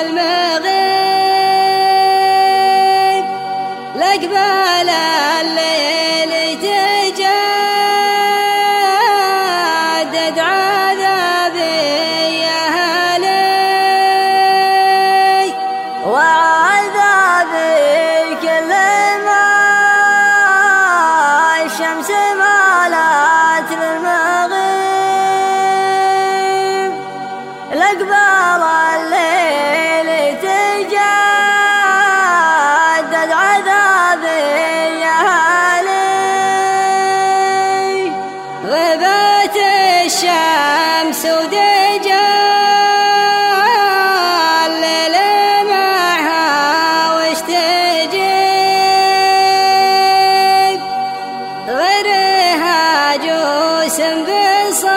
المغيب لقبال الليل تجدد عذابي يا هلي وعذابي كل ما الشمس مالت للمغيب لقبال الليل سود جال الليل معها وش تجيب غيرها جوس بصدري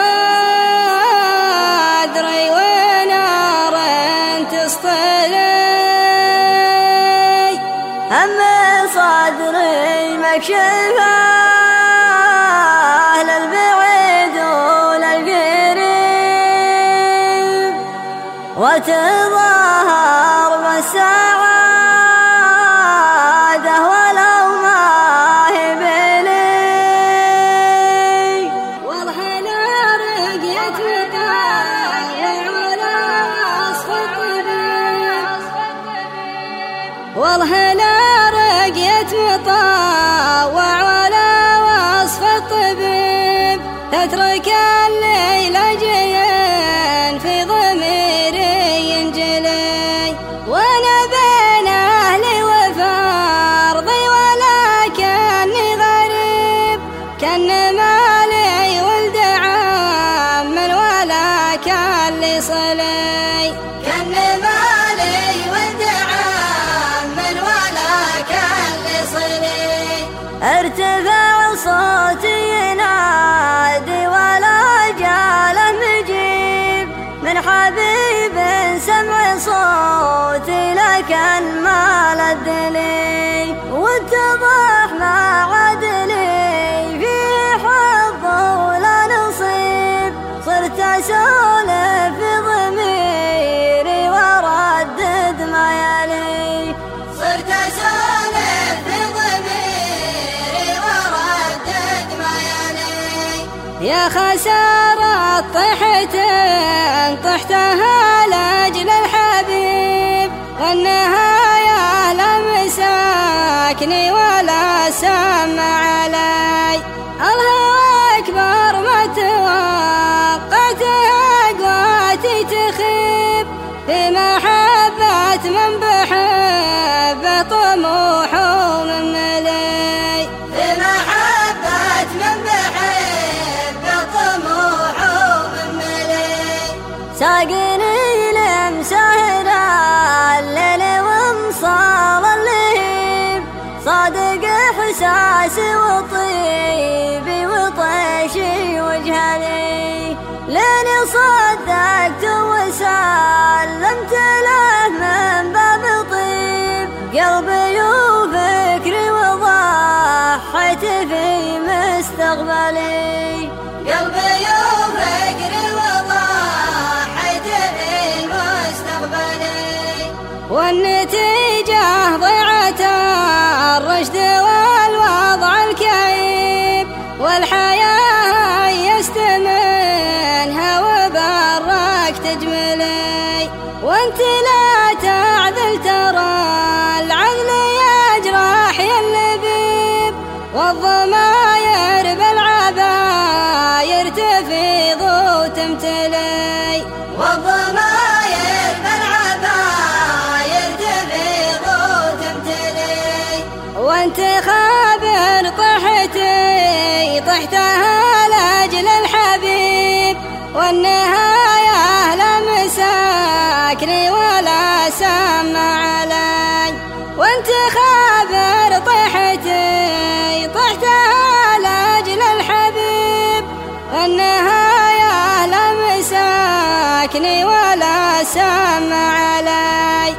ونار تسطلي أما صدري مكشفه وتظهر بالسعادة ولو ما هي بلي لا رقيت ولا وصف الطبيب. والله لا رقيت مطاوع ولا وصف الطبيب. تترك الليل جيان كان مالي ولد عم ولا كان لي صلي كان مالي ولد عم ولا كان لي صلي أرتفع صوتي ينادي ولا جاله مجيب. من حبيب سمع صوتي لكن ما لدني واتضح يا خسارة طحتين طحتها لأجل الحبيب. والنهاية لم ساكني ولا سمع علي. الهوى أكبر ما توقعت أقواتي تخيب. في محبة من بحبه طموح لاني صدقت وسلمت له من باب طيب. قلبي وفكري وضحيت في مستقبلي. تفيض وتمتلي. والضماير بالعباير تفيض وتمتلي. وأنت خابر طحتي طحتها لأجل الحبيب. والنهاية لم ساكني ولا سمع علي. وأنت خابر ساكني ولا سمع علي.